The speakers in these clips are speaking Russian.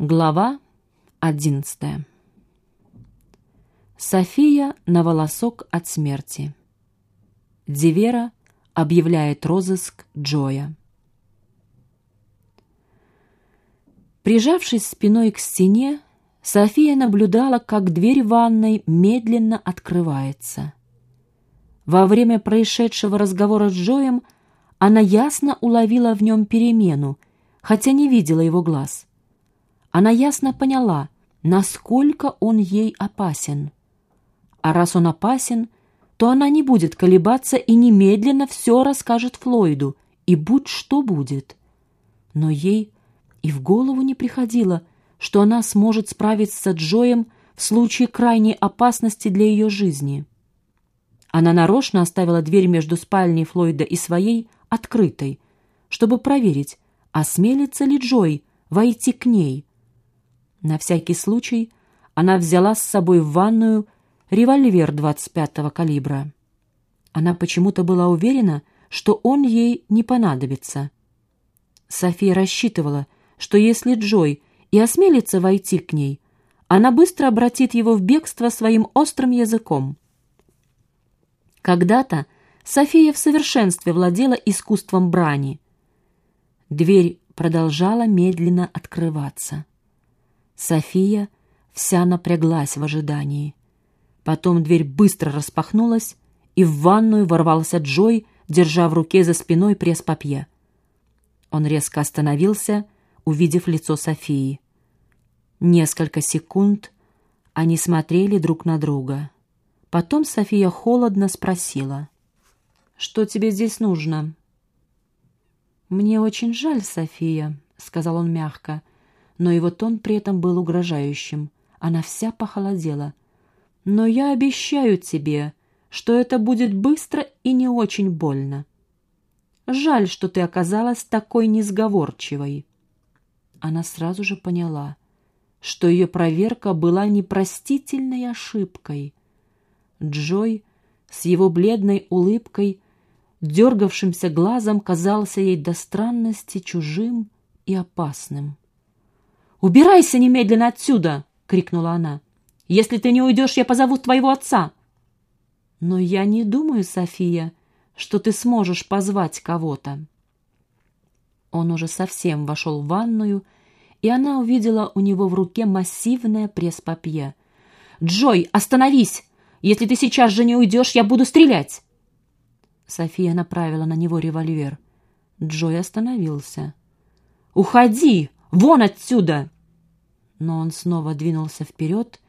Глава одиннадцатая София на волосок от смерти. Дивера объявляет розыск Джоя. Прижавшись спиной к стене, София наблюдала, как дверь ванной медленно открывается. Во время происшедшего разговора с Джоем она ясно уловила в нем перемену, хотя не видела его глаз. Она ясно поняла, насколько он ей опасен. А раз он опасен, то она не будет колебаться и немедленно все расскажет Флойду, и будь что будет. Но ей и в голову не приходило, что она сможет справиться с Джоем в случае крайней опасности для ее жизни. Она нарочно оставила дверь между спальней Флойда и своей открытой, чтобы проверить, осмелится ли Джой войти к ней. На всякий случай она взяла с собой в ванную револьвер 25-го калибра. Она почему-то была уверена, что он ей не понадобится. София рассчитывала, что если Джой и осмелится войти к ней, она быстро обратит его в бегство своим острым языком. Когда-то София в совершенстве владела искусством брани. Дверь продолжала медленно открываться. София вся напряглась в ожидании. Потом дверь быстро распахнулась, и в ванную ворвался Джой, держа в руке за спиной пресс-папье. Он резко остановился, увидев лицо Софии. Несколько секунд они смотрели друг на друга. Потом София холодно спросила. «Что тебе здесь нужно?» «Мне очень жаль, София», — сказал он мягко, но его тон при этом был угрожающим. Она вся похолодела — но я обещаю тебе, что это будет быстро и не очень больно. Жаль, что ты оказалась такой несговорчивой. Она сразу же поняла, что ее проверка была непростительной ошибкой. Джой с его бледной улыбкой, дергавшимся глазом, казался ей до странности чужим и опасным. «Убирайся немедленно отсюда!» — крикнула она. Если ты не уйдешь, я позову твоего отца. Но я не думаю, София, что ты сможешь позвать кого-то. Он уже совсем вошел в ванную, и она увидела у него в руке массивное пресс-папье. «Джой, остановись! Если ты сейчас же не уйдешь, я буду стрелять!» София направила на него револьвер. Джой остановился. «Уходи! Вон отсюда!» Но он снова двинулся вперед,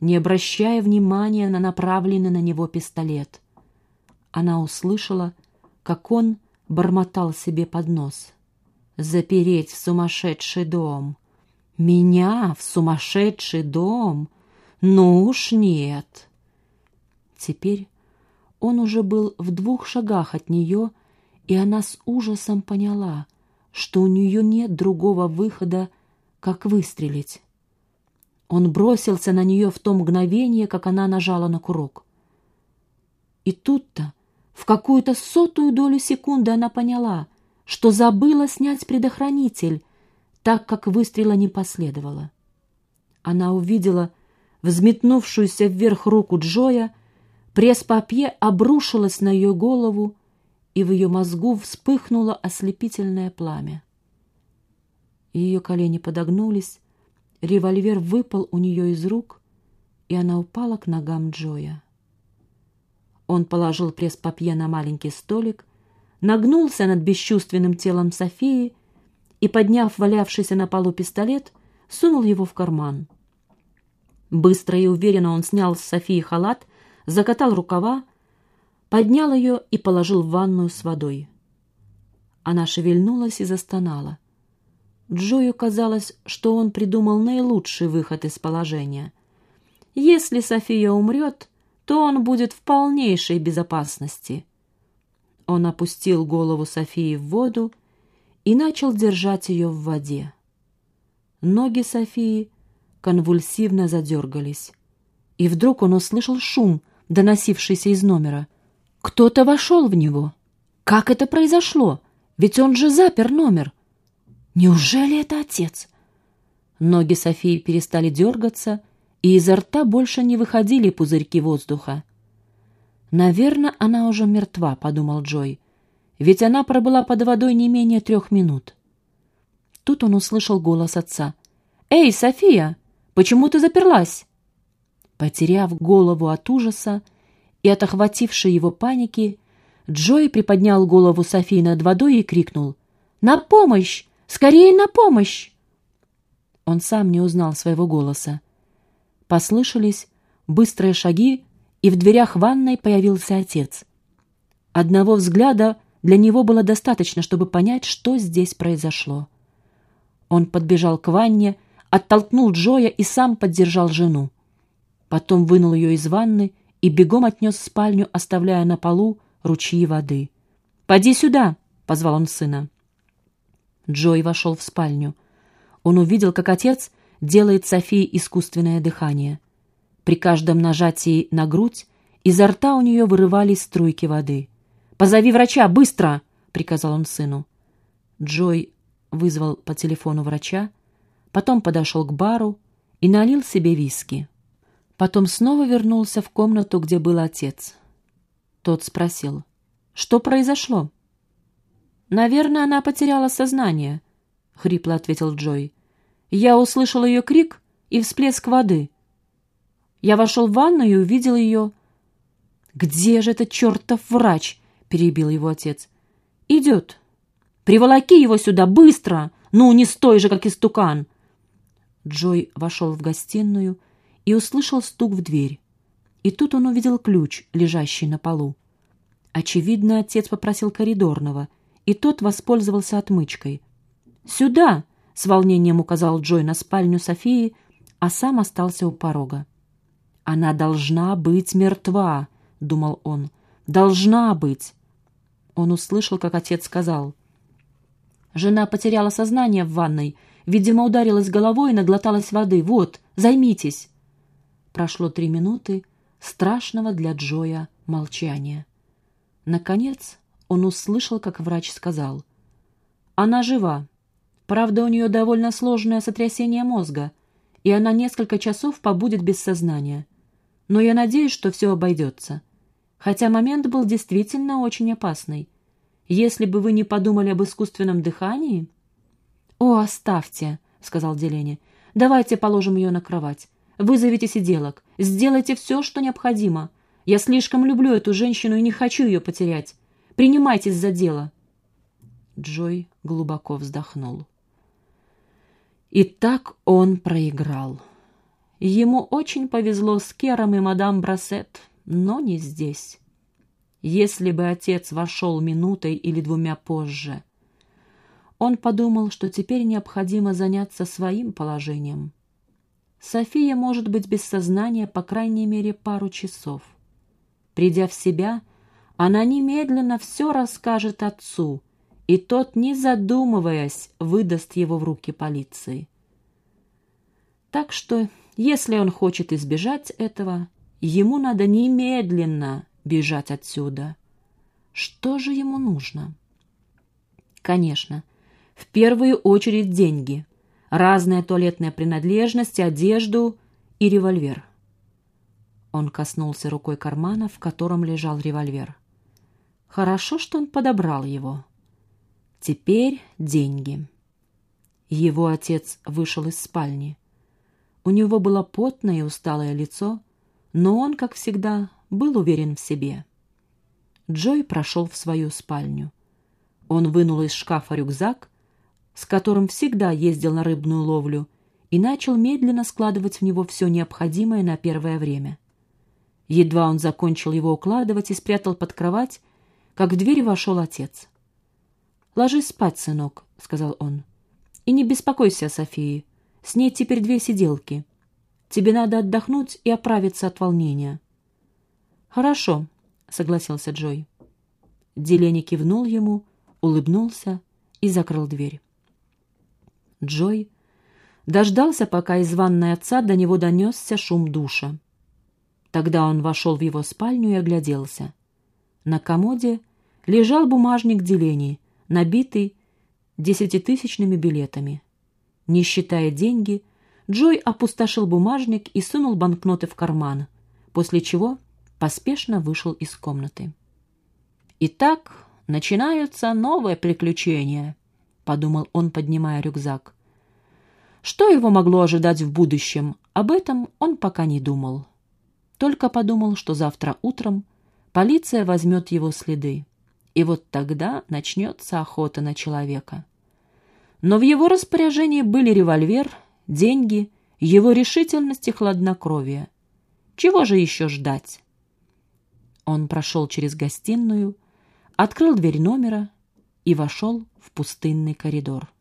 не обращая внимания на направленный на него пистолет. Она услышала, как он бормотал себе под нос. «Запереть в сумасшедший дом! Меня в сумасшедший дом! Ну уж нет!» Теперь он уже был в двух шагах от нее, и она с ужасом поняла, что у нее нет другого выхода, как выстрелить. Он бросился на нее в то мгновение, как она нажала на курок. И тут-то, в какую-то сотую долю секунды она поняла, что забыла снять предохранитель, так как выстрела не последовало. Она увидела взметнувшуюся вверх руку Джоя, пресс-папье обрушилось на ее голову, и в ее мозгу вспыхнуло ослепительное пламя. Ее колени подогнулись, Револьвер выпал у нее из рук, и она упала к ногам Джоя. Он положил пресс-папье на маленький столик, нагнулся над бесчувственным телом Софии и, подняв валявшийся на полу пистолет, сунул его в карман. Быстро и уверенно он снял с Софии халат, закатал рукава, поднял ее и положил в ванную с водой. Она шевельнулась и застонала. Джою казалось, что он придумал наилучший выход из положения. Если София умрет, то он будет в полнейшей безопасности. Он опустил голову Софии в воду и начал держать ее в воде. Ноги Софии конвульсивно задергались. И вдруг он услышал шум, доносившийся из номера. Кто-то вошел в него. Как это произошло? Ведь он же запер номер. Неужели это отец? Ноги Софии перестали дергаться, и изо рта больше не выходили пузырьки воздуха. «Наверное, она уже мертва», — подумал Джой, «ведь она пробыла под водой не менее трех минут». Тут он услышал голос отца. «Эй, София, почему ты заперлась?» Потеряв голову от ужаса и от охватившей его паники, Джой приподнял голову Софии над водой и крикнул «На помощь! Скорее на помощь!» Он сам не узнал своего голоса. Послышались быстрые шаги, и в дверях ванной появился отец. Одного взгляда для него было достаточно, чтобы понять, что здесь произошло. Он подбежал к ванне, оттолкнул Джоя и сам поддержал жену. Потом вынул ее из ванны и бегом отнес в спальню, оставляя на полу ручьи воды. «Поди сюда!» — позвал он сына. Джой вошел в спальню. Он увидел, как отец делает Софии искусственное дыхание. При каждом нажатии на грудь изо рта у нее вырывались струйки воды. «Позови врача, быстро!» — приказал он сыну. Джой вызвал по телефону врача, потом подошел к бару и налил себе виски. Потом снова вернулся в комнату, где был отец. Тот спросил, что произошло? «Наверное, она потеряла сознание», — хрипло ответил Джой. «Я услышал ее крик и всплеск воды. Я вошел в ванну и увидел ее...» «Где же этот чертов врач?» — перебил его отец. «Идет. Приволоки его сюда, быстро! Ну, не стой же, как истукан!» Джой вошел в гостиную и услышал стук в дверь. И тут он увидел ключ, лежащий на полу. Очевидно, отец попросил коридорного, и тот воспользовался отмычкой. «Сюда!» — с волнением указал Джой на спальню Софии, а сам остался у порога. «Она должна быть мертва!» — думал он. «Должна быть!» Он услышал, как отец сказал. Жена потеряла сознание в ванной, видимо, ударилась головой и наглоталась воды. «Вот, займитесь!» Прошло три минуты страшного для Джоя молчания. Наконец он услышал, как врач сказал. «Она жива. Правда, у нее довольно сложное сотрясение мозга, и она несколько часов побудет без сознания. Но я надеюсь, что все обойдется. Хотя момент был действительно очень опасный. Если бы вы не подумали об искусственном дыхании...» «О, оставьте», — сказал Делене. «Давайте положим ее на кровать. Вызовите сиделок. Сделайте все, что необходимо. Я слишком люблю эту женщину и не хочу ее потерять. Принимайтесь за дело». Джой глубоко вздохнул. И так он проиграл. Ему очень повезло с Кером и мадам Брасет, но не здесь. Если бы отец вошел минутой или двумя позже, он подумал, что теперь необходимо заняться своим положением — София может быть без сознания по крайней мере пару часов. Придя в себя, она немедленно все расскажет отцу, и тот, не задумываясь, выдаст его в руки полиции. Так что, если он хочет избежать этого, ему надо немедленно бежать отсюда. Что же ему нужно? Конечно, в первую очередь деньги — разные туалетные принадлежности, одежду и револьвер. Он коснулся рукой кармана, в котором лежал револьвер. Хорошо, что он подобрал его. Теперь деньги. Его отец вышел из спальни. У него было потное и усталое лицо, но он, как всегда, был уверен в себе. Джой прошел в свою спальню. Он вынул из шкафа рюкзак с которым всегда ездил на рыбную ловлю, и начал медленно складывать в него все необходимое на первое время. Едва он закончил его укладывать и спрятал под кровать, как в дверь вошел отец. «Ложись спать, сынок», — сказал он. «И не беспокойся о Софии. С ней теперь две сиделки. Тебе надо отдохнуть и оправиться от волнения». «Хорошо», — согласился Джой. Делени кивнул ему, улыбнулся и закрыл дверь. Джой дождался, пока из ванной отца до него донесся шум душа. Тогда он вошел в его спальню и огляделся. На комоде лежал бумажник делений, набитый десятитысячными билетами. Не считая деньги, Джой опустошил бумажник и сунул банкноты в карман, после чего поспешно вышел из комнаты. «Итак, начинаются новые приключения», — подумал он, поднимая рюкзак. Что его могло ожидать в будущем, об этом он пока не думал. Только подумал, что завтра утром полиция возьмет его следы, и вот тогда начнется охота на человека. Но в его распоряжении были револьвер, деньги, его решительность и хладнокровие. Чего же еще ждать? Он прошел через гостиную, открыл дверь номера и вошел в пустынный коридор.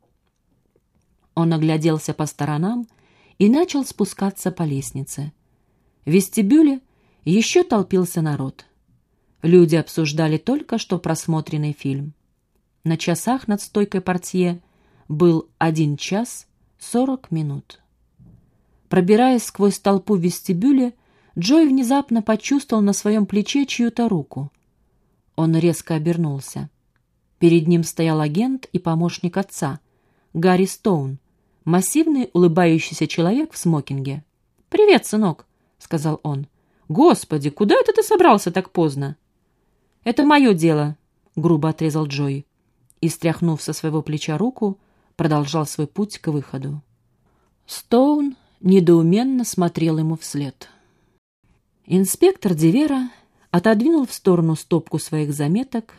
Он огляделся по сторонам и начал спускаться по лестнице. В вестибюле еще толпился народ. Люди обсуждали только что просмотренный фильм. На часах над стойкой портье был один час сорок минут. Пробираясь сквозь толпу в вестибюле, Джой внезапно почувствовал на своем плече чью-то руку. Он резко обернулся. Перед ним стоял агент и помощник отца, Гарри Стоун, массивный улыбающийся человек в смокинге. «Привет, сынок», — сказал он. «Господи, куда это ты собрался так поздно?» «Это мое дело», — грубо отрезал Джой и, стряхнув со своего плеча руку, продолжал свой путь к выходу. Стоун недоуменно смотрел ему вслед. Инспектор Дивера отодвинул в сторону стопку своих заметок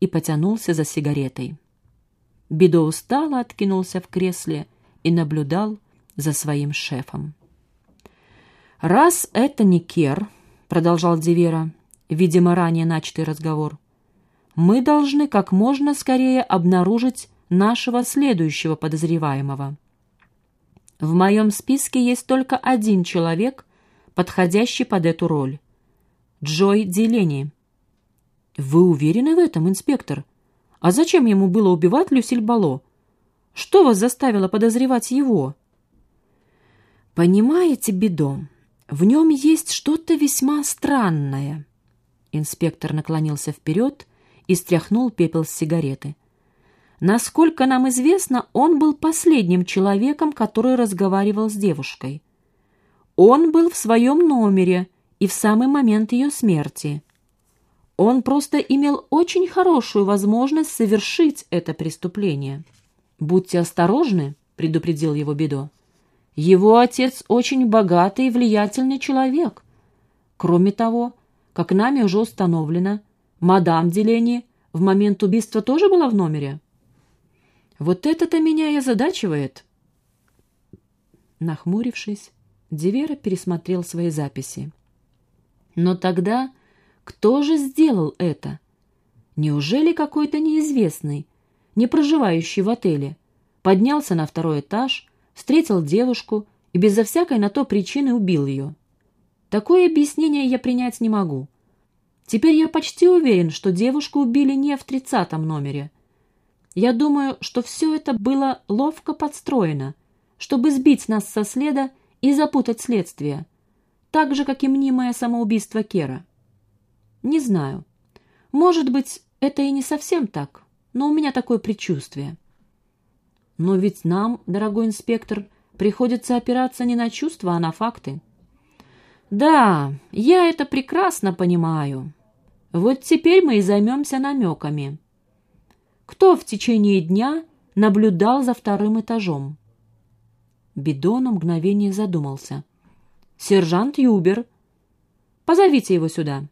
и потянулся за сигаретой. Бидо устало откинулся в кресле и наблюдал за своим шефом. «Раз это не Кер», — продолжал Дивера, видимо, ранее начатый разговор, «мы должны как можно скорее обнаружить нашего следующего подозреваемого. В моем списке есть только один человек, подходящий под эту роль. Джой Дилени. Вы уверены в этом, инспектор? А зачем ему было убивать Люсиль Бало? Что вас заставило подозревать его? Понимаете, Бидо, в нем есть что-то весьма странное. Инспектор наклонился вперед и стряхнул пепел с сигареты. Насколько нам известно, он был последним человеком, который разговаривал с девушкой. Он был в своем номере и в самый момент ее смерти. Он просто имел очень хорошую возможность совершить это преступление. «Будьте осторожны», — предупредил его Бедо. «Его отец очень богатый и влиятельный человек. Кроме того, как нами уже установлено, мадам Делени в момент убийства тоже была в номере?» Вот это-то меня и озадачивает. Нахмурившись, Дивера пересмотрел свои записи. Но тогда кто же сделал это? Неужели какой-то неизвестный, не проживающий в отеле, поднялся на второй этаж, встретил девушку и безо всякой на то причины убил ее? Такое объяснение я принять не могу. Теперь я почти уверен, что девушку убили не в тридцатом номере, я думаю, что все это было ловко подстроено, чтобы сбить нас со следа и запутать следствие, так же, как и мнимое самоубийство Кера. Не знаю. Может быть, это и не совсем так, но у меня такое предчувствие. Но ведь нам, дорогой инспектор, приходится опираться не на чувства, а на факты. Да, я это прекрасно понимаю. Вот теперь мы и займемся намеками кто в течение дня наблюдал за вторым этажом. Бидон мгновение задумался. «Сержант Юбер. Позовите его сюда».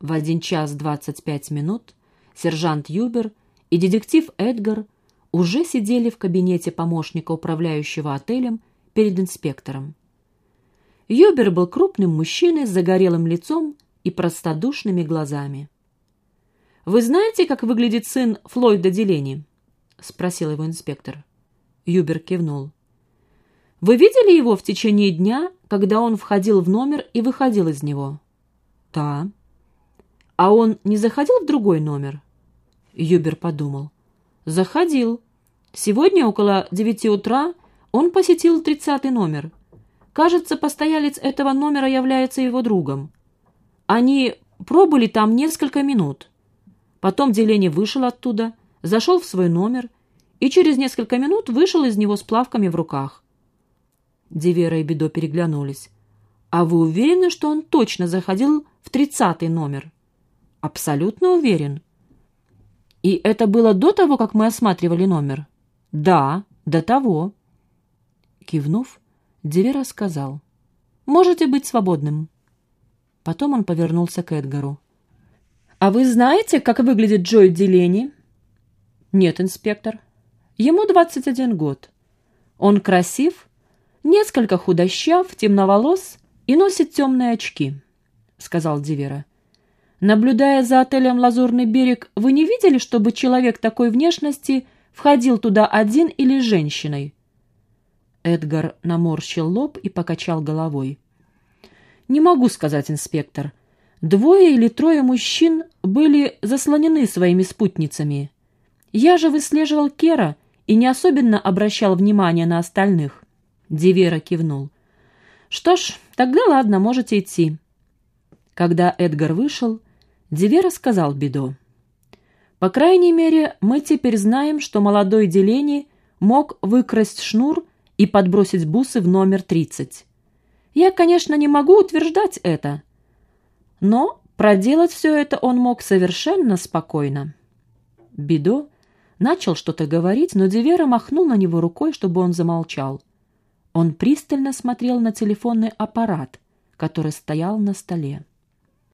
В один час двадцать пять минут сержант Юбер и детектив Эдгар уже сидели в кабинете помощника управляющего отелем перед инспектором. Юбер был крупным мужчиной с загорелым лицом и простодушными глазами. «Вы знаете, как выглядит сын Флойда Делени?» — спросил его инспектор. Юбер кивнул. «Вы видели его в течение дня, когда он входил в номер и выходил из него?» «Да». «А он не заходил в другой номер?» Юбер подумал. «Заходил. Сегодня около девяти утра он посетил тридцатый номер. Кажется, постоялец этого номера является его другом. Они пробыли там несколько минут». Потом Делени вышел оттуда, зашел в свой номер и через несколько минут вышел из него с плавками в руках. Дивера и Бедо переглянулись. «А вы уверены, что он точно заходил в тридцатый номер?» «Абсолютно уверен». «И это было до того, как мы осматривали номер?» «Да, до того». Кивнув, Дивера сказал. «Можете быть свободным». Потом он повернулся к Эдгару. «А вы знаете, как выглядит Джой Делени?» «Нет, инспектор. Ему 21 год. Он красив, несколько худощав, темноволос и носит темные очки», — сказал Дивера. «Наблюдая за отелем «Лазурный берег», вы не видели, чтобы человек такой внешности входил туда один или с женщиной?» Эдгар наморщил лоб и покачал головой. «Не могу сказать, инспектор. Двое или трое мужчин были заслонены своими спутницами. Я же выслеживал Кера и не особенно обращал внимания на остальных. Дивера кивнул. «Что ж, тогда ладно, можете идти». Когда Эдгар вышел, Дивера сказал Бедо. «По крайней мере, мы теперь знаем, что молодой Делени мог выкрасть шнур и подбросить бусы в номер 30. Я, конечно, не могу утверждать это, но проделать все это он мог совершенно спокойно». Бедо Начал что-то говорить, но Дивера махнул на него рукой, чтобы он замолчал. Он пристально смотрел на телефонный аппарат, который стоял на столе.